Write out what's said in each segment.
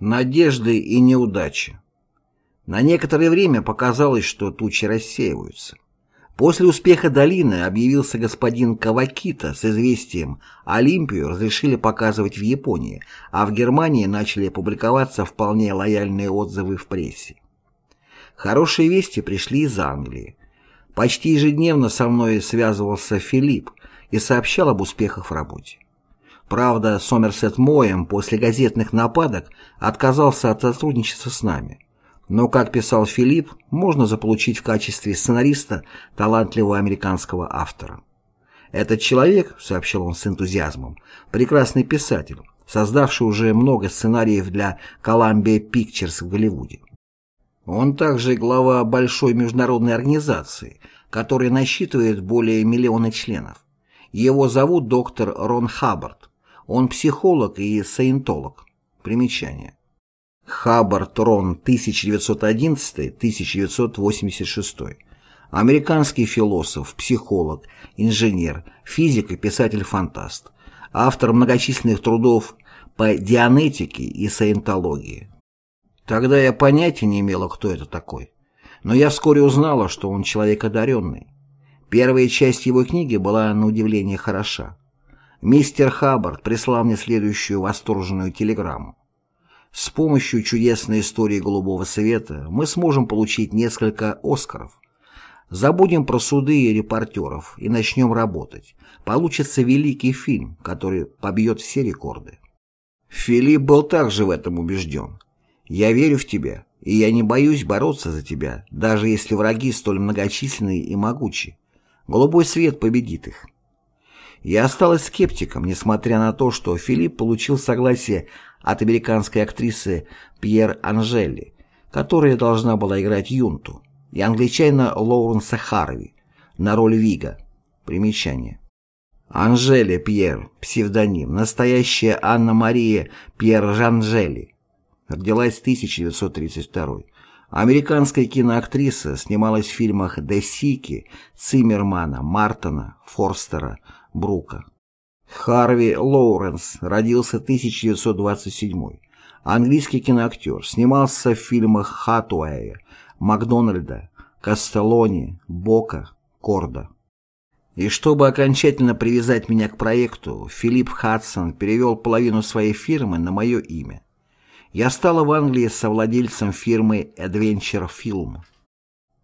Надежды и неудачи. На некоторое время показалось, что тучи рассеиваются. После успеха «Долины» объявился господин Кавакита с известием «Олимпию» разрешили показывать в Японии, а в Германии начали публиковаться вполне лояльные отзывы в прессе. Хорошие вести пришли из Англии. Почти ежедневно со мной связывался Филипп и сообщал об успехах в работе. Правда, Сомерсет Моем после газетных нападок отказался от сотрудничества с нами. Но, как писал Филипп, можно заполучить в качестве сценариста талантливого американского автора. «Этот человек», — сообщил он с энтузиазмом, — «прекрасный писатель, создавший уже много сценариев для Columbia Pictures в Голливуде. Он также глава большой международной организации, которая насчитывает более миллиона членов. Его зовут доктор Рон Хаббард. Он психолог и саентолог. Примечание. Хаббард Рон 1911-1986. Американский философ, психолог, инженер, физик и писатель-фантаст. Автор многочисленных трудов по дианетике и саентологии. Тогда я понятия не имела, кто это такой. Но я вскоре узнала, что он человек одаренный. Первая часть его книги была на удивление хороша. Мистер Хаббард прислал мне следующую восторженную телеграмму. С помощью чудесной истории голубого света мы сможем получить несколько «Оскаров». Забудем про суды и репортеров и начнем работать. Получится великий фильм, который побьет все рекорды. Филипп был также в этом убежден. «Я верю в тебя, и я не боюсь бороться за тебя, даже если враги столь многочисленные и могучи. Голубой свет победит их». Я осталась скептиком, несмотря на то, что Филипп получил согласие от американской актрисы Пьер Анжели, которая должна была играть Юнту, и англичанина Лоуренса Харви на роль Вига. Примечание. Анжели Пьер, псевдоним, настоящая Анна-Мария Пьер Жанжели. Родилась в 1932 Американская киноактриса снималась в фильмах «Де Сики», Циммермана, Мартона, Форстера, Брука. Харви Лоуренс родился 1927 Английский киноактер, снимался в фильмах Хатуэя, Макдональда, Кастеллони, Бока, Корда. И чтобы окончательно привязать меня к проекту, Филипп Хадсон перевел половину своей фирмы на мое имя. Я стала в Англии совладельцем фирмы Adventure Film.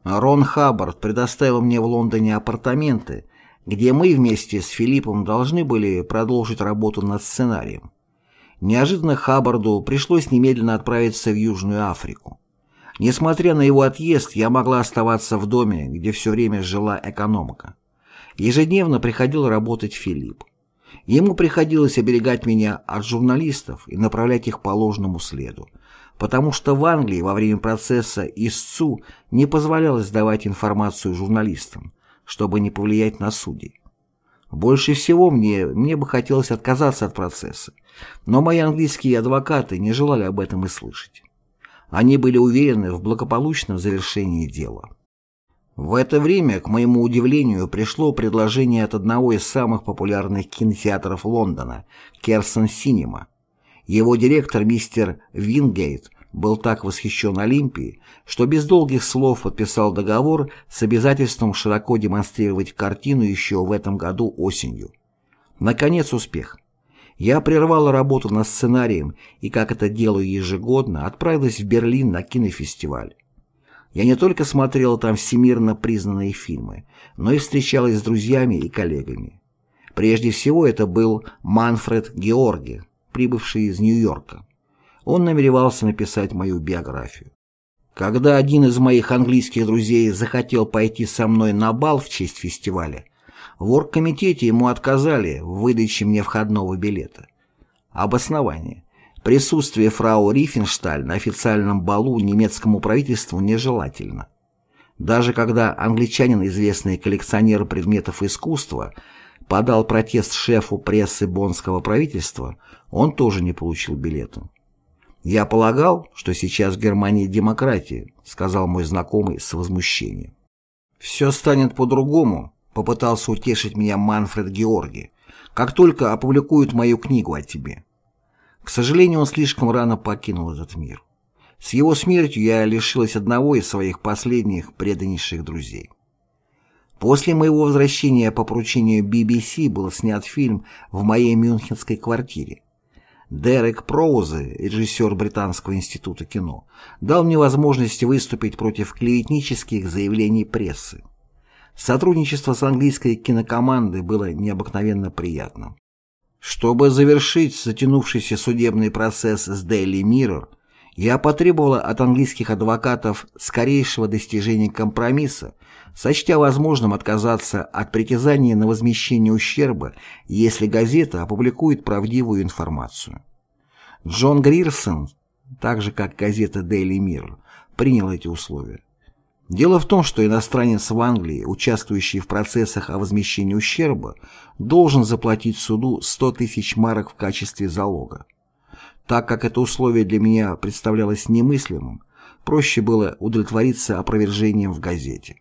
Рон Хаббард предоставил мне в Лондоне апартаменты, где мы вместе с Филиппом должны были продолжить работу над сценарием. Неожиданно Хаббарду пришлось немедленно отправиться в Южную Африку. Несмотря на его отъезд, я могла оставаться в доме, где все время жила экономка. Ежедневно приходил работать Филипп. Ему приходилось оберегать меня от журналистов и направлять их по ложному следу, потому что в Англии во время процесса истцу не позволялось давать информацию журналистам, чтобы не повлиять на судей. Больше всего мне, мне бы хотелось отказаться от процесса, но мои английские адвокаты не желали об этом и слышать. Они были уверены в благополучном завершении дела. В это время, к моему удивлению, пришло предложение от одного из самых популярных кинотеатров Лондона, Керсон Синема. Его директор мистер Вингейт был так восхищен Олимпией, что без долгих слов подписал договор с обязательством широко демонстрировать картину еще в этом году осенью. Наконец успех. Я прервала работу над сценарием и, как это делаю ежегодно, отправилась в Берлин на кинофестиваль. Я не только смотрела там всемирно признанные фильмы, но и встречалась с друзьями и коллегами. Прежде всего это был Манфред Георги, прибывший из Нью-Йорка он намеревался написать мою биографию. Когда один из моих английских друзей захотел пойти со мной на бал в честь фестиваля, в оргкомитете ему отказали в выдаче мне входного билета. Обоснование. Присутствие фрау Рифеншталь на официальном балу немецкому правительству нежелательно. Даже когда англичанин, известный коллекционер предметов искусства, подал протест шефу прессы боннского правительства, он тоже не получил билета. «Я полагал, что сейчас в Германии демократия», — сказал мой знакомый с возмущением. «Все станет по-другому», — попытался утешить меня Манфред Георги, «как только опубликуют мою книгу о тебе». К сожалению, он слишком рано покинул этот мир. С его смертью я лишилась одного из своих последних преданнейших друзей. После моего возвращения по поручению BBC был снят фильм в моей мюнхенской квартире. Дерек Проузе, режиссер Британского института кино, дал мне возможность выступить против клеветнических заявлений прессы. Сотрудничество с английской кинокомандой было необыкновенно приятным. Чтобы завершить затянувшийся судебный процесс с Daily Mirror, я потребовала от английских адвокатов скорейшего достижения компромисса, сочтя возможным отказаться от притязания на возмещение ущерба, если газета опубликует правдивую информацию. Джон Грирсон, так же как газета Daily Mirror, принял эти условия. Дело в том, что иностранец в Англии, участвующий в процессах о возмещении ущерба, должен заплатить суду 100 тысяч марок в качестве залога. Так как это условие для меня представлялось немыслимым, проще было удовлетвориться опровержением в газете.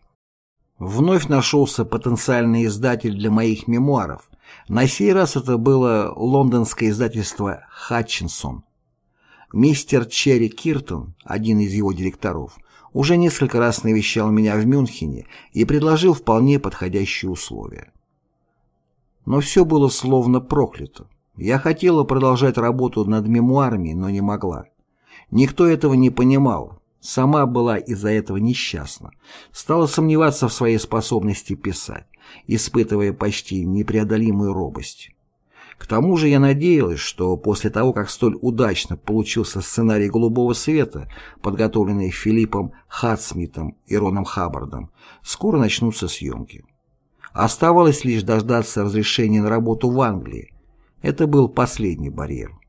Вновь нашелся потенциальный издатель для моих мемуаров. На сей раз это было лондонское издательство «Хатчинсон». Мистер Черри Киртон, один из его директоров, уже несколько раз навещал меня в Мюнхене и предложил вполне подходящие условия. Но все было словно проклято. Я хотела продолжать работу над мемуарами, но не могла. Никто этого не понимал, Сама была из-за этого несчастна. Стала сомневаться в своей способности писать, испытывая почти непреодолимую робость. К тому же я надеялась, что после того, как столь удачно получился сценарий «Голубого света», подготовленный Филиппом Хатсмитом и Роном Хаббардом, скоро начнутся съемки. Оставалось лишь дождаться разрешения на работу в Англии. Это был последний барьер.